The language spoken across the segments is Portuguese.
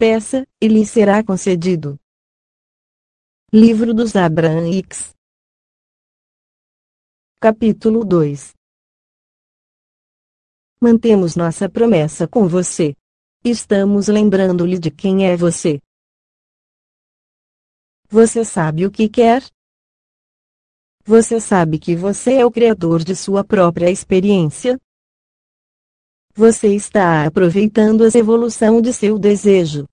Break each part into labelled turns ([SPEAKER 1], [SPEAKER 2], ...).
[SPEAKER 1] peça, e lhe será concedido. Livro dos Abraãics Capítulo 2 Mantemos nossa promessa com você. Estamos lembrando-lhe de quem é você. Você sabe o que quer? Você sabe que você é o criador de sua própria experiência? Você está aproveitando a evolução de seu desejo.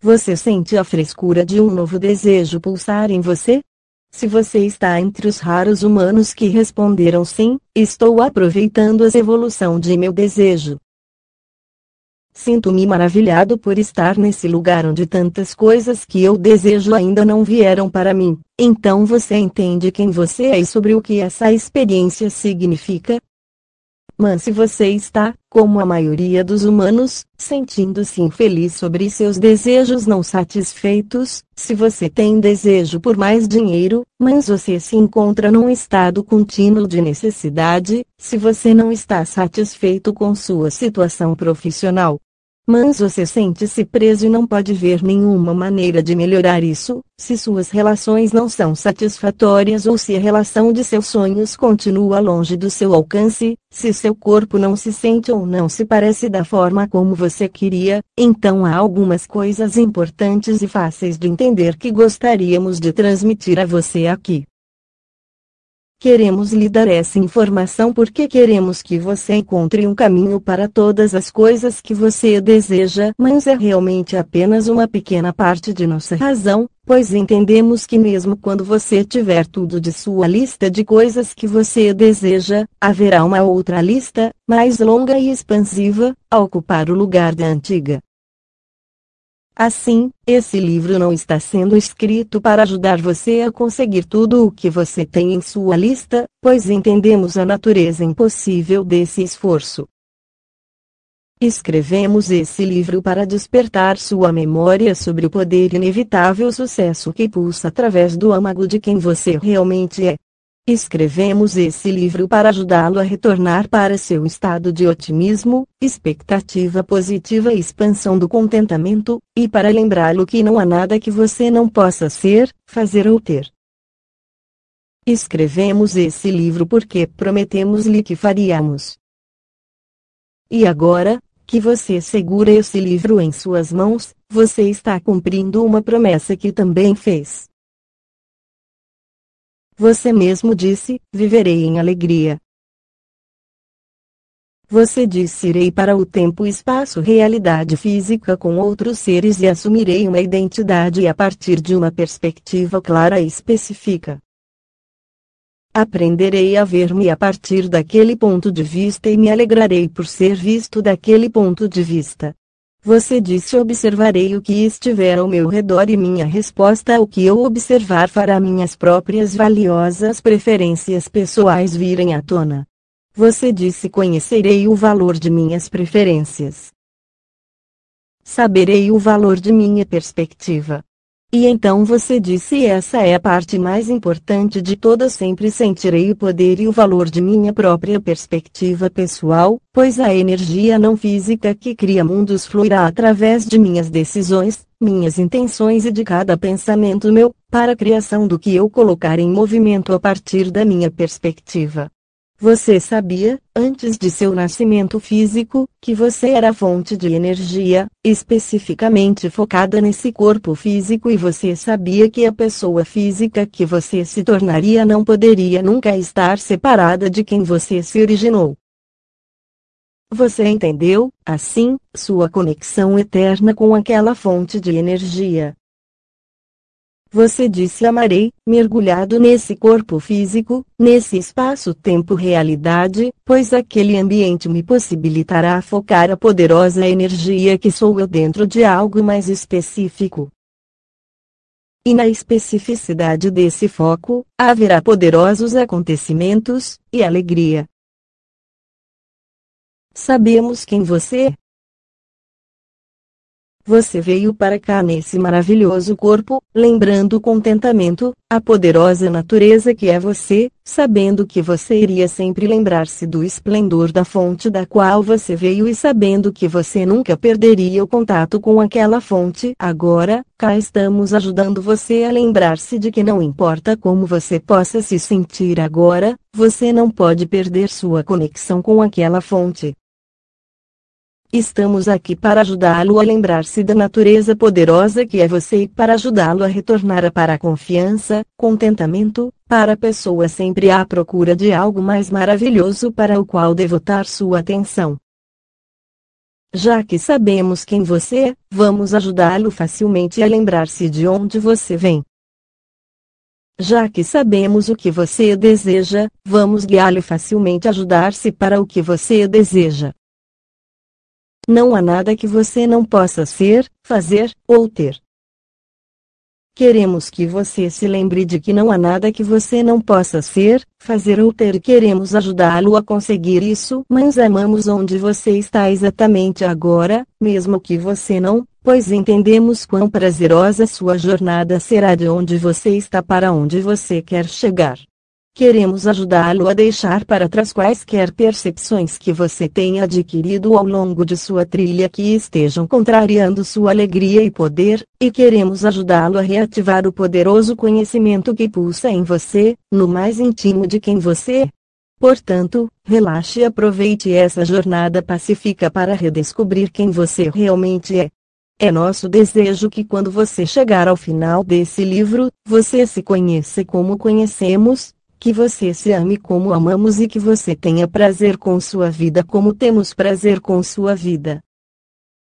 [SPEAKER 1] Você sente a frescura de um novo desejo pulsar em você? Se você está entre os raros humanos que responderam sim, estou aproveitando a evolução de meu desejo. Sinto-me maravilhado por estar nesse lugar onde tantas coisas que eu desejo ainda não vieram para mim. Então você entende quem você é e sobre o que essa experiência significa? Mas se você está, como a maioria dos humanos, sentindo-se infeliz sobre seus desejos não satisfeitos, se você tem desejo por mais dinheiro, mas você se encontra num estado contínuo de necessidade, se você não está satisfeito com sua situação profissional, mas você sente-se preso e não pode ver nenhuma maneira de melhorar isso, se suas relações não são satisfatórias ou se a relação de seus sonhos continua longe do seu alcance, se seu corpo não se sente ou não se parece da forma como você queria, então há algumas coisas importantes e fáceis de entender que gostaríamos de transmitir a você aqui. Queremos lhe dar essa informação porque queremos que você encontre um caminho para todas as coisas que você deseja, mas é realmente apenas uma pequena parte de nossa razão, pois entendemos que mesmo quando você tiver tudo de sua lista de coisas que você deseja, haverá uma outra lista, mais longa e expansiva, a ocupar o lugar da antiga. Assim, esse livro não está sendo escrito para ajudar você a conseguir tudo o que você tem em sua lista, pois entendemos a natureza impossível desse esforço. Escrevemos esse livro para despertar sua memória sobre o poder inevitável sucesso que pulsa através do âmago de quem você realmente é. Escrevemos esse livro para ajudá-lo a retornar para seu estado de otimismo, expectativa positiva e expansão do contentamento, e para lembrá-lo que não há nada que você não possa ser, fazer ou ter. Escrevemos esse livro porque prometemos-lhe que faríamos. E agora, que você segura esse livro em suas mãos, você está cumprindo uma promessa que também fez. Você mesmo disse: viverei em alegria. Você disse: irei para o tempo espaço realidade física com outros seres e assumirei uma identidade a partir de uma perspectiva clara e específica. Aprenderei a ver-me a partir daquele ponto de vista e me alegrarei por ser visto daquele ponto de vista. Você disse observarei o que estiver ao meu redor e minha resposta ao que eu observar fará minhas próprias valiosas preferências pessoais virem à tona. Você disse conhecerei o valor de minhas preferências. Saberei o valor de minha perspectiva. E então você disse essa é a parte mais importante de todas sempre sentirei o poder e o valor de minha própria perspectiva pessoal, pois a energia não física que cria mundos fluirá através de minhas decisões, minhas intenções e de cada pensamento meu, para a criação do que eu colocar em movimento a partir da minha perspectiva. Você sabia, antes de seu nascimento físico, que você era fonte de energia, especificamente focada nesse corpo físico e você sabia que a pessoa física que você se tornaria não poderia nunca estar separada de quem você se originou. Você entendeu, assim, sua conexão eterna com aquela fonte de energia. Você disse amarei, mergulhado nesse corpo físico, nesse espaço-tempo realidade, pois aquele ambiente me possibilitará focar a poderosa energia que sou eu dentro de algo mais específico. E na especificidade desse foco, haverá poderosos acontecimentos, e alegria. Sabemos quem você é. Você veio para cá nesse maravilhoso corpo, lembrando o contentamento, a poderosa natureza que é você, sabendo que você iria sempre lembrar-se do esplendor da fonte da qual você veio e sabendo que você nunca perderia o contato com aquela fonte. Agora, cá estamos ajudando você a lembrar-se de que não importa como você possa se sentir agora, você não pode perder sua conexão com aquela fonte. Estamos aqui para ajudá-lo a lembrar-se da natureza poderosa que é você e para ajudá-lo a retornar para a confiança, contentamento, para a pessoa sempre à procura de algo mais maravilhoso para o qual devotar sua atenção. Já que sabemos quem você é, vamos ajudá-lo facilmente a lembrar-se de onde você vem. Já que sabemos o que você deseja, vamos guiá-lo facilmente a ajudar-se para o que você deseja. Não há nada que você não possa ser, fazer, ou ter. Queremos que você se lembre de que não há nada que você não possa ser, fazer ou ter queremos ajudá-lo a conseguir isso. Mas amamos onde você está exatamente agora, mesmo que você não, pois entendemos quão prazerosa sua jornada será de onde você está para onde você quer chegar. Queremos ajudá-lo a deixar para trás quaisquer percepções que você tenha adquirido ao longo de sua trilha que estejam contrariando sua alegria e poder, e queremos ajudá-lo a reativar o poderoso conhecimento que pulsa em você, no mais íntimo de quem você é. Portanto, relaxe e aproveite essa jornada pacífica para redescobrir quem você realmente é. É nosso desejo que quando você chegar ao final desse livro, você se conheça como conhecemos, que você se ame como amamos e que você tenha prazer com sua vida como temos prazer com sua vida.